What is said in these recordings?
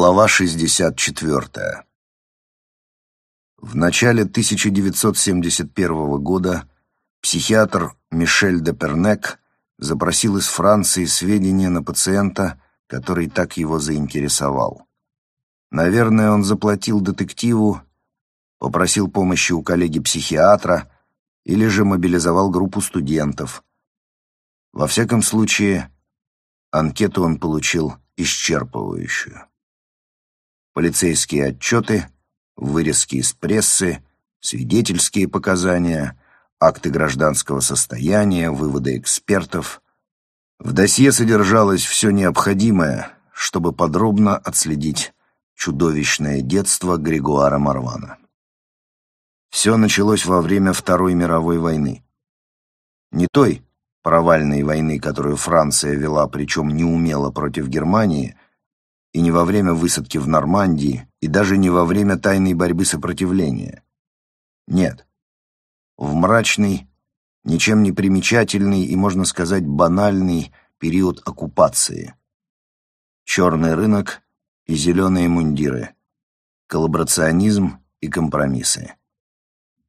Глава 64. В начале 1971 года психиатр Мишель де Пернек запросил из Франции сведения на пациента, который так его заинтересовал. Наверное, он заплатил детективу, попросил помощи у коллеги-психиатра или же мобилизовал группу студентов. Во всяком случае, анкету он получил исчерпывающую полицейские отчеты, вырезки из прессы, свидетельские показания, акты гражданского состояния, выводы экспертов. В досье содержалось все необходимое, чтобы подробно отследить чудовищное детство Григуара Марвана. Все началось во время Второй мировой войны. Не той провальной войны, которую Франция вела, причем неумело против Германии – и не во время высадки в Нормандии, и даже не во время тайной борьбы сопротивления. Нет. В мрачный, ничем не примечательный и, можно сказать, банальный период оккупации. Черный рынок и зеленые мундиры. Коллаборационизм и компромиссы.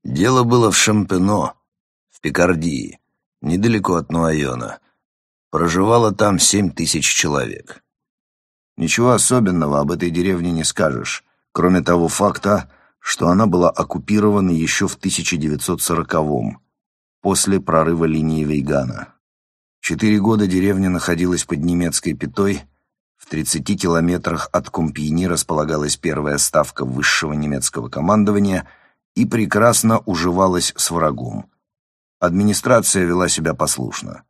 Дело было в Шампено, в Пикардии, недалеко от Нуайона. Проживало там семь тысяч человек. Ничего особенного об этой деревне не скажешь, кроме того факта, что она была оккупирована еще в 1940-м, после прорыва линии Вейгана. Четыре года деревня находилась под немецкой пятой, в 30 километрах от Компьини располагалась первая ставка высшего немецкого командования и прекрасно уживалась с врагом. Администрация вела себя послушно.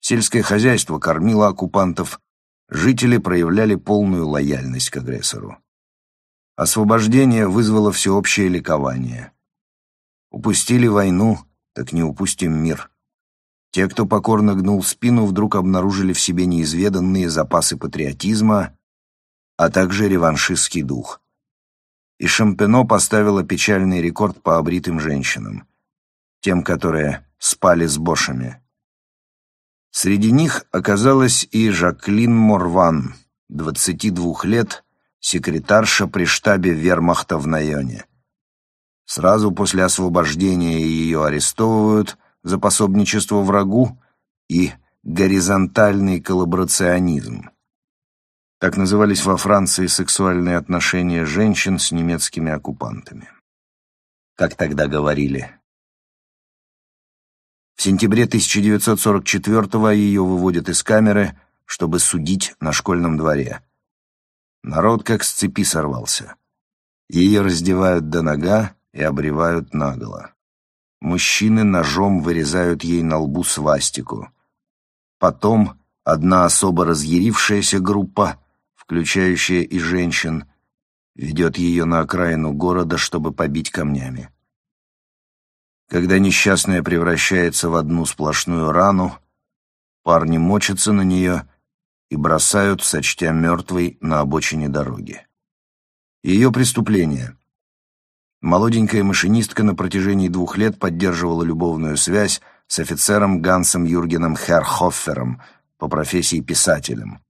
Сельское хозяйство кормило оккупантов, жители проявляли полную лояльность к агрессору. Освобождение вызвало всеобщее ликование. Упустили войну, так не упустим мир. Те, кто покорно гнул спину, вдруг обнаружили в себе неизведанные запасы патриотизма, а также реваншистский дух. И Шампено поставила печальный рекорд по обритым женщинам, тем, которые спали с бошами. Среди них оказалась и Жаклин Морван, 22 лет, секретарша при штабе вермахта в Найоне. Сразу после освобождения ее арестовывают за пособничество врагу и горизонтальный коллаборационизм. Так назывались во Франции сексуальные отношения женщин с немецкими оккупантами. Как тогда говорили, в сентябре 1944-го ее выводят из камеры, чтобы судить на школьном дворе. Народ как с цепи сорвался. Ее раздевают до нога и обревают наголо. Мужчины ножом вырезают ей на лбу свастику. Потом одна особо разъярившаяся группа, включающая и женщин, ведет ее на окраину города, чтобы побить камнями. Когда несчастная превращается в одну сплошную рану, парни мочатся на нее и бросают, сочтя мертвой, на обочине дороги. Ее преступление. Молоденькая машинистка на протяжении двух лет поддерживала любовную связь с офицером Гансом Юргеном Херхоффером, по профессии писателем,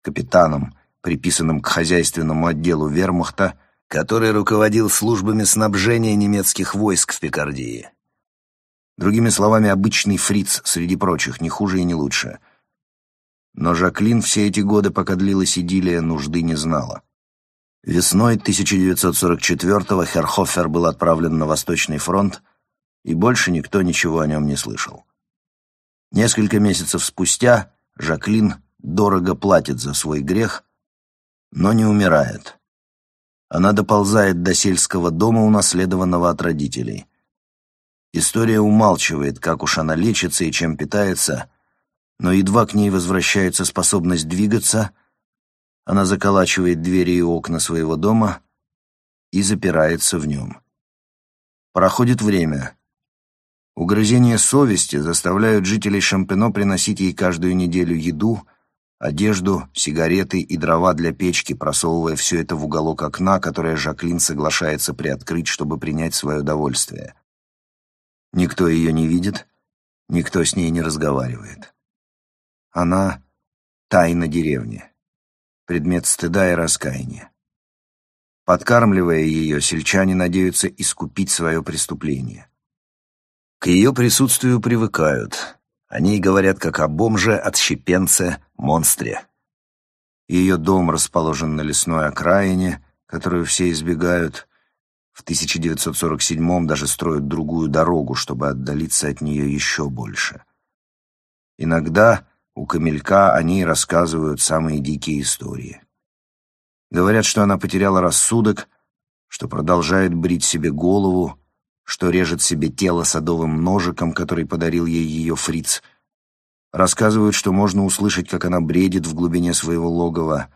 капитаном, приписанным к хозяйственному отделу вермахта, который руководил службами снабжения немецких войск в Пикардии. Другими словами, обычный фриц среди прочих, не хуже и не лучше. Но Жаклин все эти годы, пока длилась идиллия, нужды не знала. Весной 1944-го Херхофер был отправлен на Восточный фронт, и больше никто ничего о нем не слышал. Несколько месяцев спустя Жаклин дорого платит за свой грех, но не умирает. Она доползает до сельского дома, унаследованного от родителей – История умалчивает, как уж она лечится и чем питается, но едва к ней возвращается способность двигаться, она заколачивает двери и окна своего дома и запирается в нем. Проходит время. Угрызения совести заставляют жителей Шампино приносить ей каждую неделю еду, одежду, сигареты и дрова для печки, просовывая все это в уголок окна, которое Жаклин соглашается приоткрыть, чтобы принять свое удовольствие. Никто ее не видит, никто с ней не разговаривает. Она — тайна деревни. предмет стыда и раскаяния. Подкармливая ее, сельчане надеются искупить свое преступление. К ее присутствию привыкают. Они говорят как о бомже, отщепенце, монстре. Ее дом расположен на лесной окраине, которую все избегают. В 1947-м даже строят другую дорогу, чтобы отдалиться от нее еще больше. Иногда у Камелька они рассказывают самые дикие истории. Говорят, что она потеряла рассудок, что продолжает брить себе голову, что режет себе тело садовым ножиком, который подарил ей ее фриц. Рассказывают, что можно услышать, как она бредит в глубине своего логова,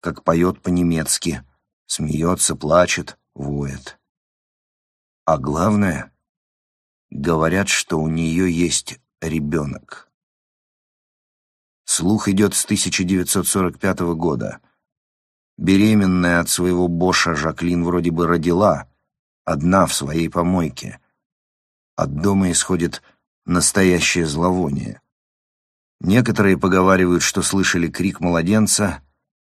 как поет по-немецки, смеется, плачет, воет. А главное, говорят, что у нее есть ребенок. Слух идет с 1945 года. Беременная от своего Боша Жаклин вроде бы родила, одна в своей помойке. От дома исходит настоящее зловоние. Некоторые поговаривают, что слышали крик младенца,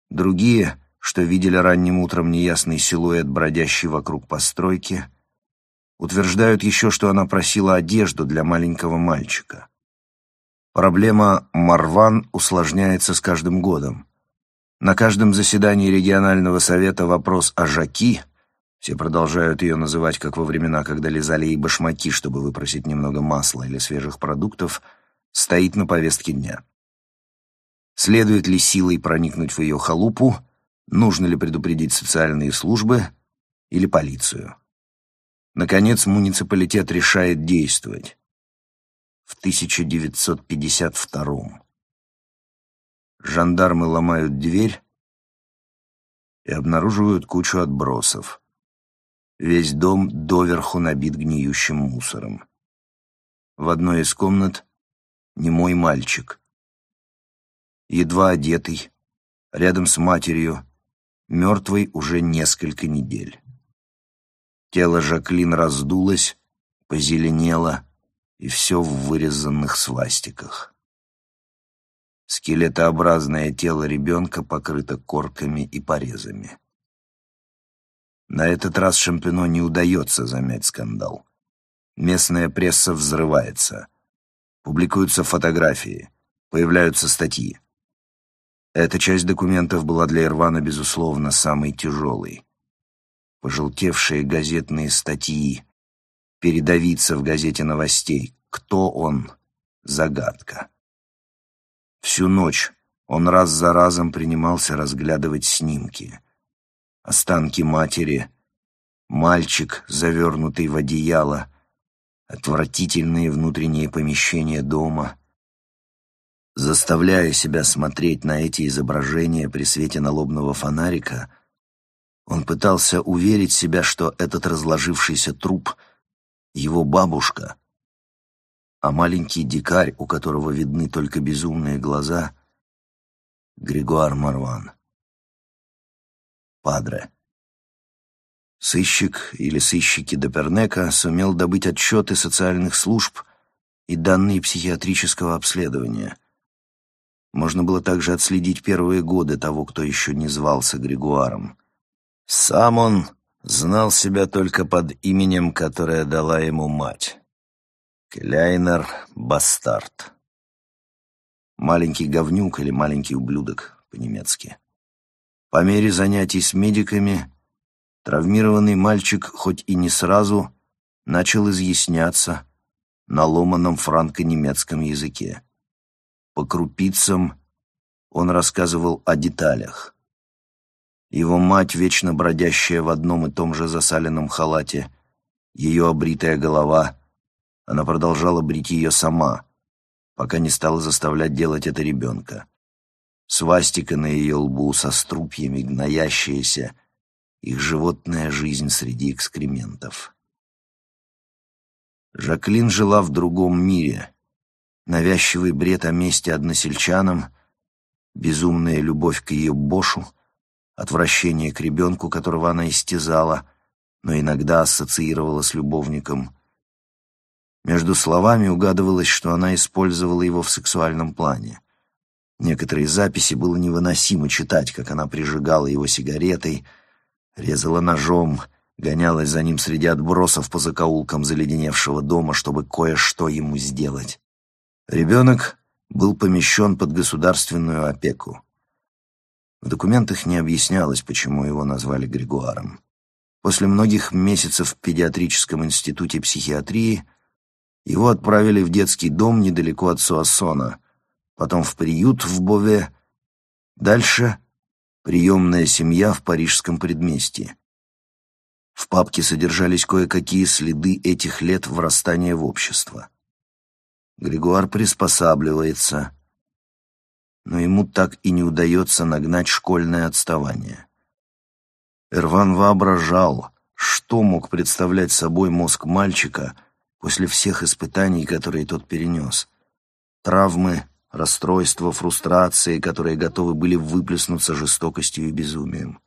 другие, что видели ранним утром неясный силуэт, бродящий вокруг постройки. Утверждают еще, что она просила одежду для маленького мальчика. Проблема Марван усложняется с каждым годом. На каждом заседании регионального совета вопрос о Жаки, все продолжают ее называть, как во времена, когда лизали ей башмаки, чтобы выпросить немного масла или свежих продуктов, стоит на повестке дня. Следует ли силой проникнуть в ее халупу, нужно ли предупредить социальные службы или полицию. Наконец, муниципалитет решает действовать в 1952 Жандармы ломают дверь и обнаруживают кучу отбросов. Весь дом доверху набит гниющим мусором. В одной из комнат немой мальчик. Едва одетый, рядом с матерью, мертвый уже несколько недель. Тело Жаклин раздулось, позеленело, и все в вырезанных свастиках. Скелетообразное тело ребенка покрыто корками и порезами. На этот раз Шампино не удается замять скандал. Местная пресса взрывается. Публикуются фотографии, появляются статьи. Эта часть документов была для Ирвана, безусловно, самой тяжелой. Пожелтевшие газетные статьи, передавиться в газете новостей. Кто он? Загадка. Всю ночь он раз за разом принимался разглядывать снимки. Останки матери, мальчик, завернутый в одеяло, отвратительные внутренние помещения дома. Заставляя себя смотреть на эти изображения при свете налобного фонарика, он пытался уверить себя, что этот разложившийся труп — его бабушка, а маленький дикарь, у которого видны только безумные глаза, Григуар Марван. Падре. Сыщик или сыщики Депернека сумел добыть отчеты социальных служб и данные психиатрического обследования. Можно было также отследить первые годы того, кто еще не звался Григуаром. Сам он знал себя только под именем, которое дала ему мать. Кляйнер Бастард. Маленький говнюк или маленький ублюдок по-немецки. По мере занятий с медиками травмированный мальчик, хоть и не сразу, начал изъясняться на ломаном франко-немецком языке. По крупицам он рассказывал о деталях. Его мать, вечно бродящая в одном и том же засаленном халате, ее обритая голова, она продолжала брить ее сама, пока не стала заставлять делать это ребенка. Свастика на ее лбу со струпьями, гноящаяся, их животная жизнь среди экскрементов. Жаклин жила в другом мире. Навязчивый бред о месте односельчанам, безумная любовь к ее Бошу — отвращение к ребенку, которого она истязала, но иногда ассоциировала с любовником. Между словами угадывалось, что она использовала его в сексуальном плане. Некоторые записи было невыносимо читать, как она прижигала его сигаретой, резала ножом, гонялась за ним среди отбросов по закоулкам заледеневшего дома, чтобы кое-что ему сделать. Ребенок был помещен под государственную опеку. В документах не объяснялось, почему его назвали Григуаром. После многих месяцев в педиатрическом институте психиатрии его отправили в детский дом недалеко от Суассона, потом в приют в Бове, дальше приемная семья в парижском предместье. В папке содержались кое-какие следы этих лет врастания в общество. Григуар приспосабливается, но ему так и не удается нагнать школьное отставание. Эрван воображал, что мог представлять собой мозг мальчика после всех испытаний, которые тот перенес. Травмы, расстройства, фрустрации, которые готовы были выплеснуться жестокостью и безумием.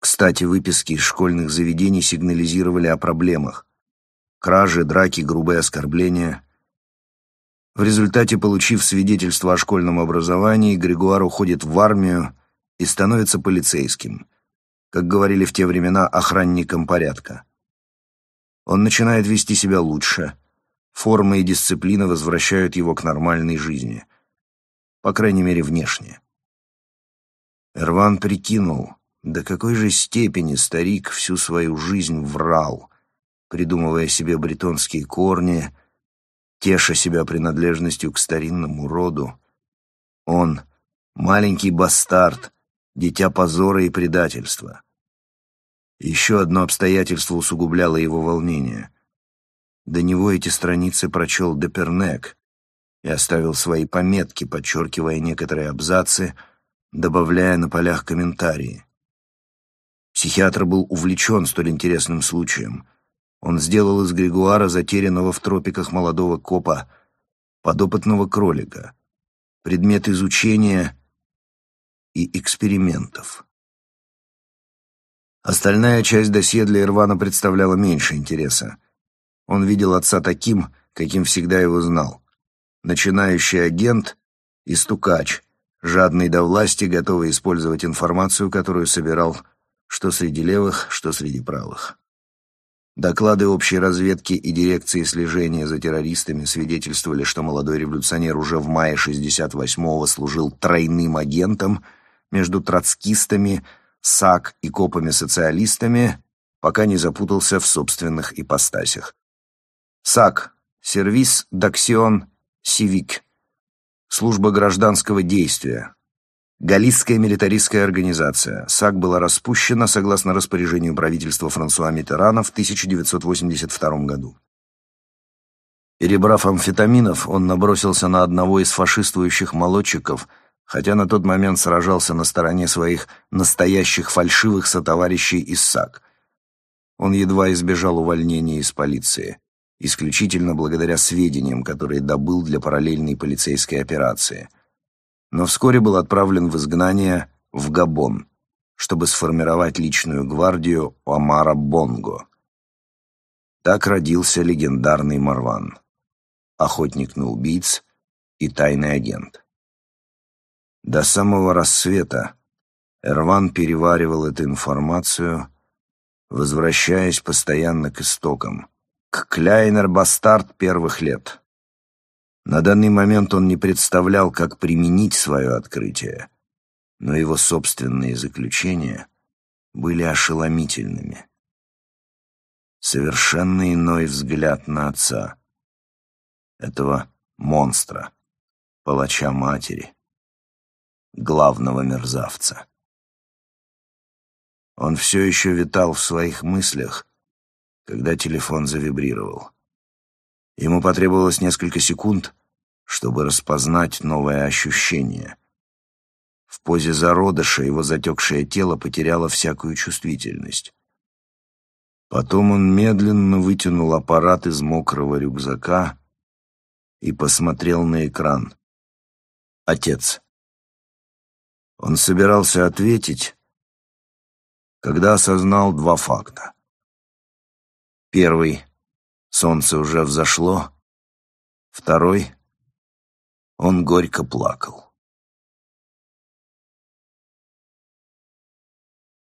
Кстати, выписки из школьных заведений сигнализировали о проблемах. Кражи, драки, грубые оскорбления. В результате, получив свидетельство о школьном образовании, Григуар уходит в армию и становится полицейским, как говорили в те времена, охранником порядка. Он начинает вести себя лучше. Форма и дисциплина возвращают его к нормальной жизни. По крайней мере, внешне. Эрван прикинул, до какой же степени старик всю свою жизнь врал, придумывая себе бретонские корни, теша себя принадлежностью к старинному роду. Он — маленький бастард, дитя позора и предательства. Еще одно обстоятельство усугубляло его волнение. До него эти страницы прочел Депернек и оставил свои пометки, подчеркивая некоторые абзацы, добавляя на полях комментарии. Психиатр был увлечен столь интересным случаем. Он сделал из Григуара, затерянного в тропиках молодого копа, подопытного кролика, предмет изучения и экспериментов. Остальная часть досье для Ирвана представляла меньше интереса. Он видел отца таким, каким всегда его знал. Начинающий агент и стукач, жадный до власти, готовый использовать информацию, которую собирал что среди левых, что среди правых. Доклады общей разведки и дирекции слежения за террористами свидетельствовали, что молодой революционер уже в мае 68-го служил тройным агентом между троцкистами, САК и копами-социалистами, пока не запутался в собственных ипостасях. САК – сервис даксион сивик, служба гражданского действия, Галлийская милитаристская организация. САК была распущена согласно распоряжению правительства Франсуа Миттерана в 1982 году. Перебрав амфетаминов, он набросился на одного из фашистующих молодчиков, хотя на тот момент сражался на стороне своих настоящих фальшивых сотоварищей из САК. Он едва избежал увольнения из полиции, исключительно благодаря сведениям, которые добыл для параллельной полицейской операции – но вскоре был отправлен в изгнание в Габон, чтобы сформировать личную гвардию Омара Бонго. Так родился легендарный Марван, охотник на убийц и тайный агент. До самого рассвета Эрван переваривал эту информацию, возвращаясь постоянно к истокам, к Кляйнер-бастард первых лет — на данный момент он не представлял, как применить свое открытие, но его собственные заключения были ошеломительными. Совершенно иной взгляд на отца, этого монстра, палача матери, главного мерзавца. Он все еще витал в своих мыслях, когда телефон завибрировал. Ему потребовалось несколько секунд, чтобы распознать новое ощущение. В позе зародыша его затекшее тело потеряло всякую чувствительность. Потом он медленно вытянул аппарат из мокрого рюкзака и посмотрел на экран. Отец. Он собирался ответить, когда осознал два факта. Первый Солнце уже взошло. Второй. Он горько плакал.